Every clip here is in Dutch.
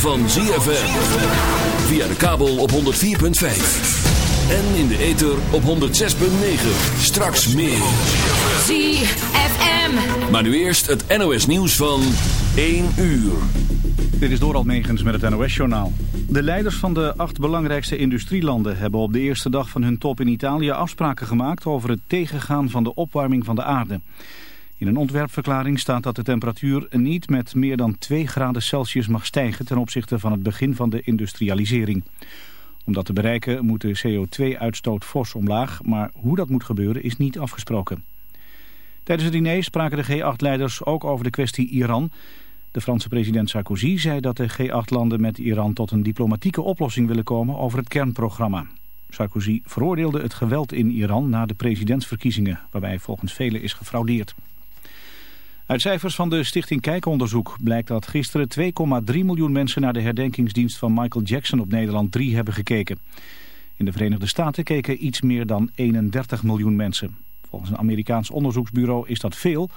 Van ZFM. Via de kabel op 104.5. En in de ether op 106.9. Straks meer. ZFM. Maar nu eerst het NOS nieuws van 1 uur. Dit is Doral Megens met het NOS-journaal. De leiders van de acht belangrijkste industrielanden hebben op de eerste dag van hun top in Italië afspraken gemaakt over het tegengaan van de opwarming van de aarde. In een ontwerpverklaring staat dat de temperatuur niet met meer dan 2 graden Celsius mag stijgen ten opzichte van het begin van de industrialisering. Om dat te bereiken moet de CO2-uitstoot fors omlaag, maar hoe dat moet gebeuren is niet afgesproken. Tijdens het diner spraken de G8-leiders ook over de kwestie Iran. De Franse president Sarkozy zei dat de G8-landen met Iran tot een diplomatieke oplossing willen komen over het kernprogramma. Sarkozy veroordeelde het geweld in Iran na de presidentsverkiezingen, waarbij volgens velen is gefraudeerd. Uit cijfers van de Stichting Kijkonderzoek blijkt dat gisteren 2,3 miljoen mensen naar de herdenkingsdienst van Michael Jackson op Nederland 3 hebben gekeken. In de Verenigde Staten keken iets meer dan 31 miljoen mensen. Volgens een Amerikaans onderzoeksbureau is dat veel,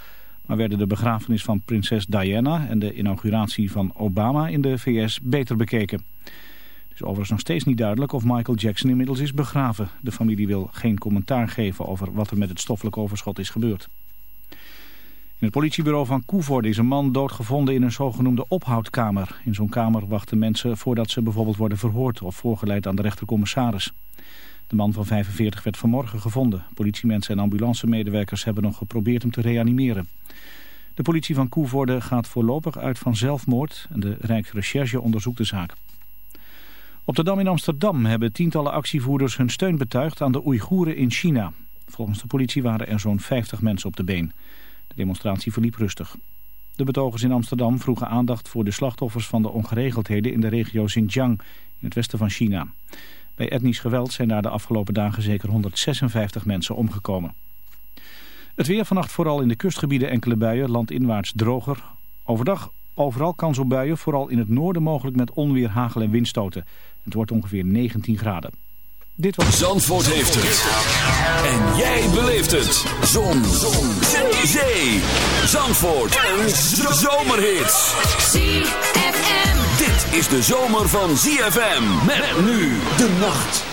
maar werden de begrafenis van prinses Diana en de inauguratie van Obama in de VS beter bekeken. Het is overigens nog steeds niet duidelijk of Michael Jackson inmiddels is begraven. De familie wil geen commentaar geven over wat er met het stoffelijk overschot is gebeurd. In het politiebureau van Koevoorde is een man doodgevonden in een zogenoemde ophoudkamer. In zo'n kamer wachten mensen voordat ze bijvoorbeeld worden verhoord of voorgeleid aan de rechtercommissaris. De man van 45 werd vanmorgen gevonden. Politiemensen en ambulancemedewerkers hebben nog geprobeerd hem te reanimeren. De politie van Koevoorde gaat voorlopig uit van zelfmoord en de Rijksrecherche onderzoekt de zaak. Op de Dam in Amsterdam hebben tientallen actievoerders hun steun betuigd aan de Oeigoeren in China. Volgens de politie waren er zo'n 50 mensen op de been. De demonstratie verliep rustig. De betogers in Amsterdam vroegen aandacht voor de slachtoffers van de ongeregeldheden in de regio Xinjiang in het westen van China. Bij etnisch geweld zijn daar de afgelopen dagen zeker 156 mensen omgekomen. Het weer vannacht vooral in de kustgebieden enkele buien, landinwaarts droger. Overdag overal kans op buien, vooral in het noorden mogelijk met onweer, hagel en windstoten. Het wordt ongeveer 19 graden. Dit was... Zandvoort heeft het. En jij beleeft het. Zon. Zon. Zee. Zandvoort. Een zomerhit. ZFM. Dit is de zomer van ZFM. Met nu de nacht.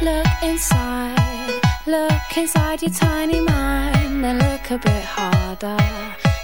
Look inside. Look inside your tiny mind. And look a bit harder.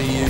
Ritme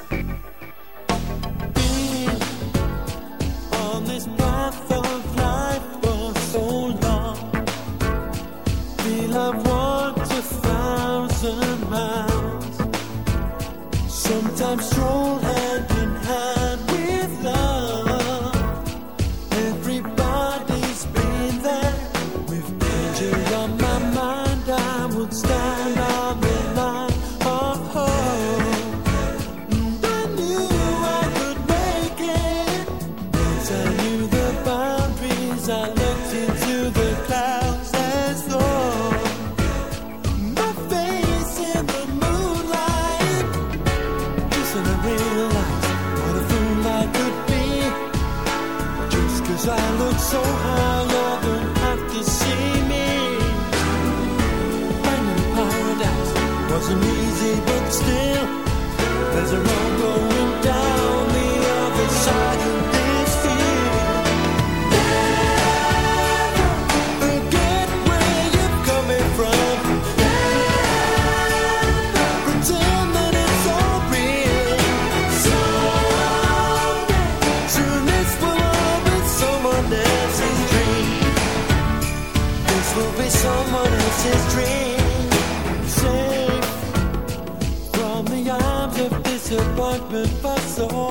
apartment for so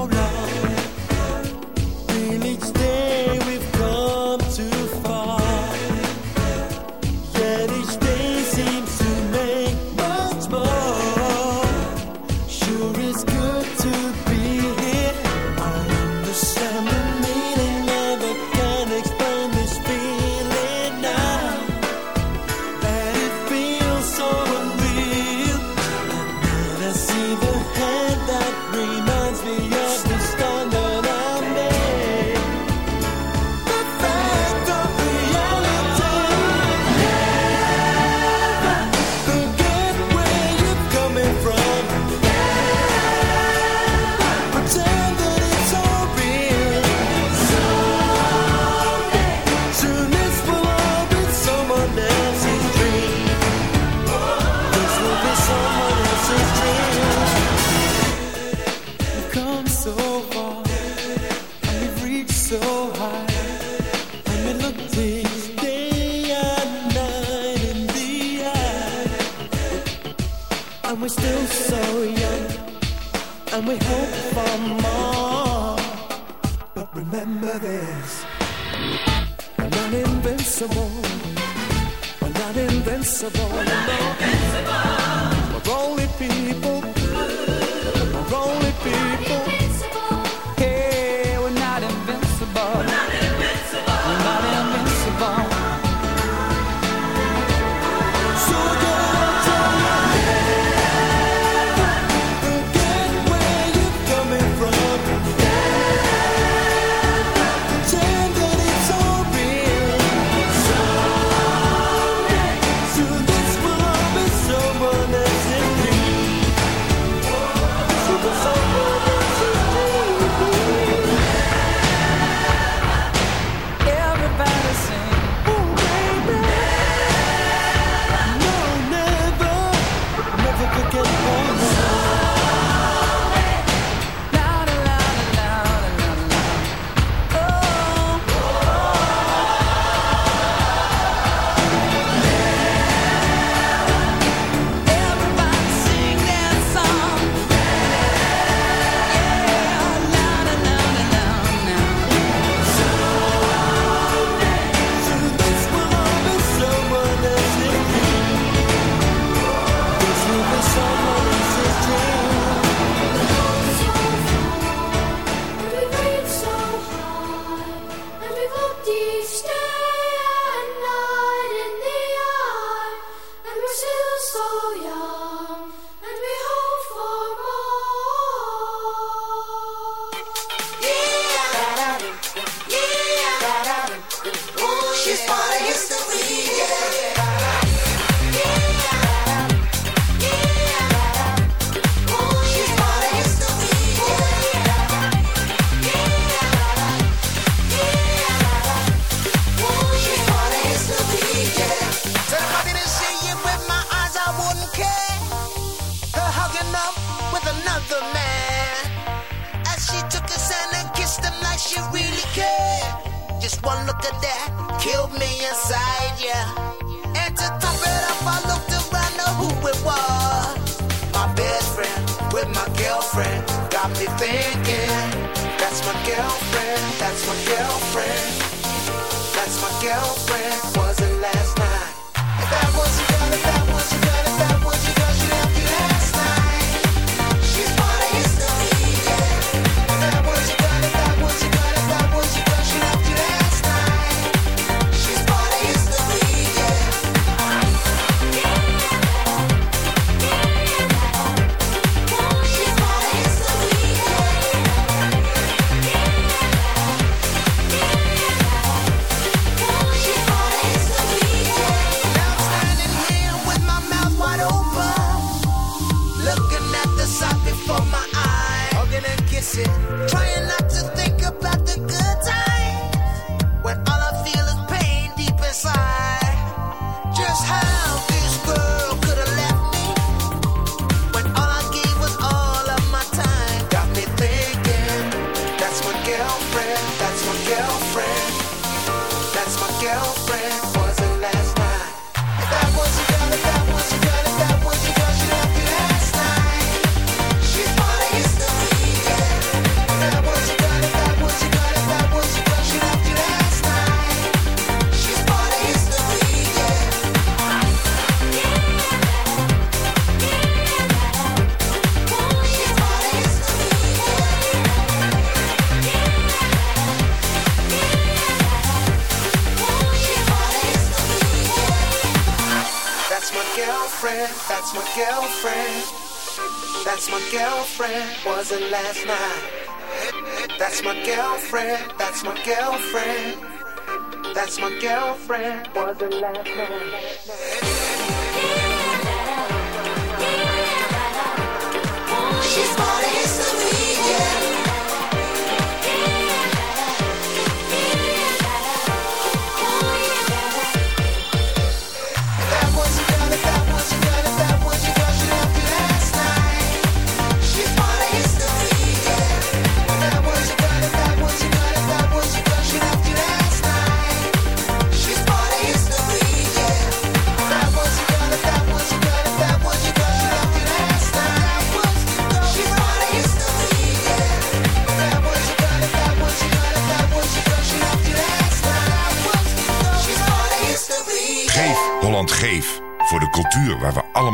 last night.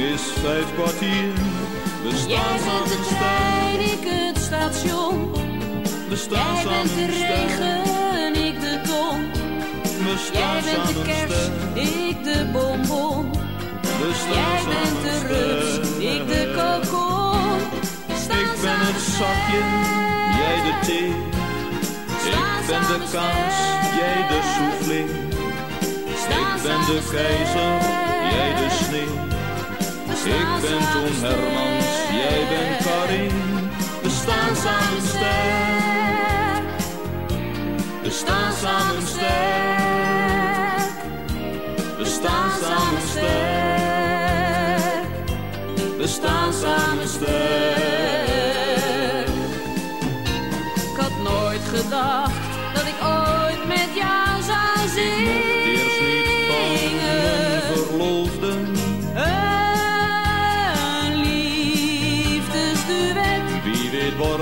is vijf kwartier. We jij staan bent samen de trein, ik het station. we staan Jij bent de regen, ik de ton. We Jij bent de samen kers, sterk. ik de bonbon. We staan Jij bent de rups, ik de kokon. Ik ben het zakje, jij de thee. Ik ben de kaas, jij de soufflé. Ik ben de keizer, jij de sneeuw. Ik ben Tom Hermans, jij bent. Karin. We staan samen sterk. We staan samen sterk. We staan samen sterk. We staan samen sterk.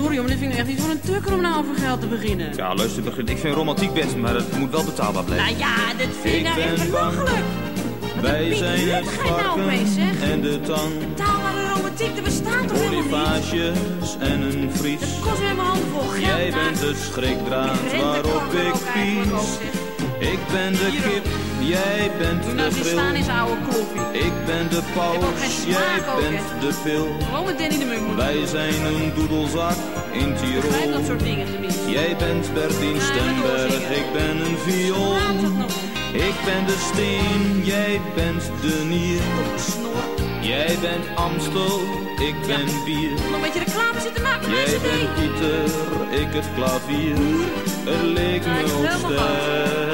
Sorry, maar dit vind ik echt niet voor een tukker om nou over geld te beginnen. Ja, luister, begin- ik vind romantiek best, maar het moet wel betaalbaar blijven. Nou ja, dit vind ik nou echt belachelijk. Wij zijn het nou varken en de tang. Betaalbare romantiek, dat bestaat toch helemaal niet? En een vries. Dat kost weer mijn hand vol geld. Jij bent de schrikdraad waarop ik pies. Ik ben de kip, jij bent Doe de nou eens die staan zijn oude kloppie. Ik ben de paus, jij bent hè. de pil. Gewoon Danny de Munk Wij zijn een doedelzak in Begrijp dat Tirol. soort dingen tenminste. Jij bent Bertien maar Stemberg, ik ben een viool. Ik ben de steen, jij bent de nier. Jij bent Amstel, ik ben bier. Nog een beetje reclame zitten maken Jij bent. Pieter, ik het klavier. Het leek Ja, me ik